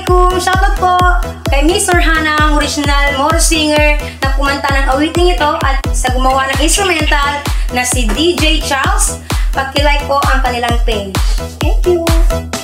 alaikum! Shoutout po kay Miss Orhana, ang original Moro singer na kumanta ng awiting ito at sa gumawa ng instrumental na si DJ Charles. Pakilike po ang kanilang page. Thank you!